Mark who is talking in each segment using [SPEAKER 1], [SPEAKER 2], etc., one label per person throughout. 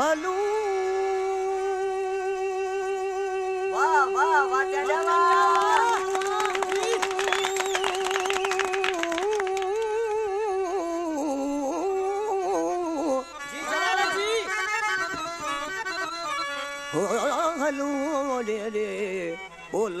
[SPEAKER 1] Hello
[SPEAKER 2] वाह वाह वाह चाचा वाह जी जलाल जी
[SPEAKER 1] हलू रे रे बोल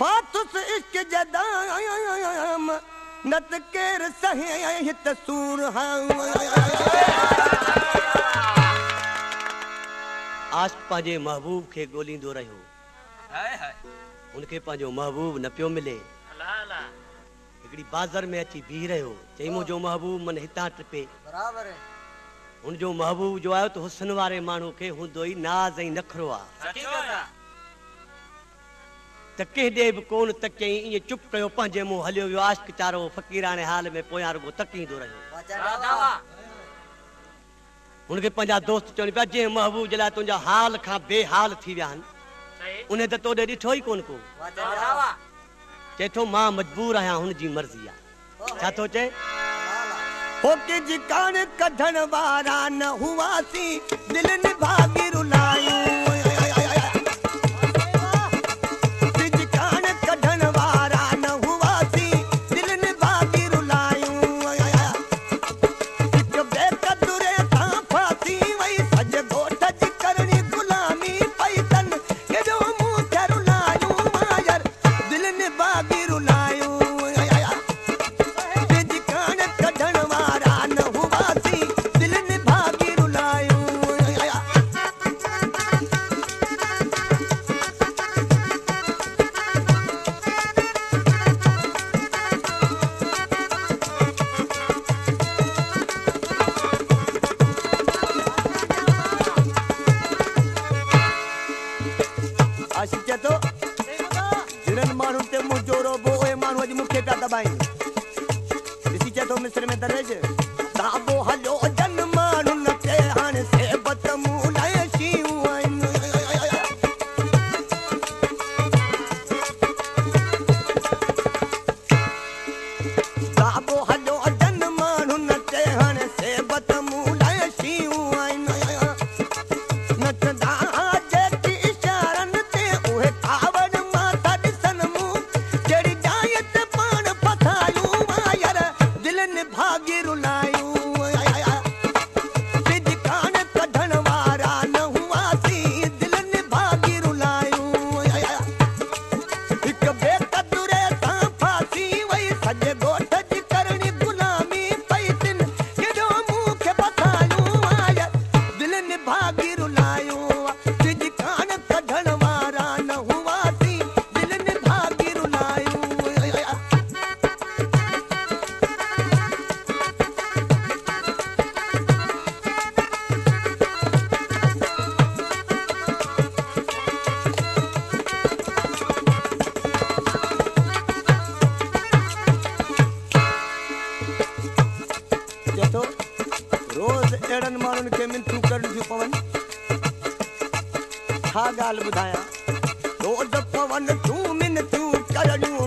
[SPEAKER 1] पातुस इश्क जदाम न त केर सहे हित सूर आश पंहिंजे महबूब खे ॻोल्हींदो रहियो। हुनखे पंहिंजो महबूब न पियो मिले। हिकिड़ी बाज़ार में अची बीह रहियो। चई मुंहिंजो महबूब मन हितां टिपे।
[SPEAKER 2] बराबर है।
[SPEAKER 1] हुनजो महबूब जो आयो त हुसन वारे माण्हू खे हूंदो ई नाज़ ऐं नखरो आहे।
[SPEAKER 2] आहे
[SPEAKER 1] त बि कोन तकई ईअं चुप कयो, पंहिंजे मुंहुं हलियो वियो। आशिक चारो फ़क़ीराणे हाल में पोयां रुगो तकींदो रहियो। हुनखे पंहिंजा दोस्त चवनि पिया, जंहिं महबूब जे लाइ तुंहिंजा हाल खां बेहाल थी विया आहिनि, उन त ॾिठो ई कोन को। चए थो, माँ मजबूर आहियाँ हुनजी मर्ज़ी आहे। छा थो चए? कान कढण वारा न हुआसीं, दिल निभागी आशिक थो जिन्हनि माण्हुनि ते मुंहिंजो रोबो उहे माण्हू अॼु मूंखे पिया दॿाइनि ॾिसी चए थो मिस्र में दरवेज छा ॻाल्हि ॿुधायां रोज़ पवनि तूं मिनतूं करणियूं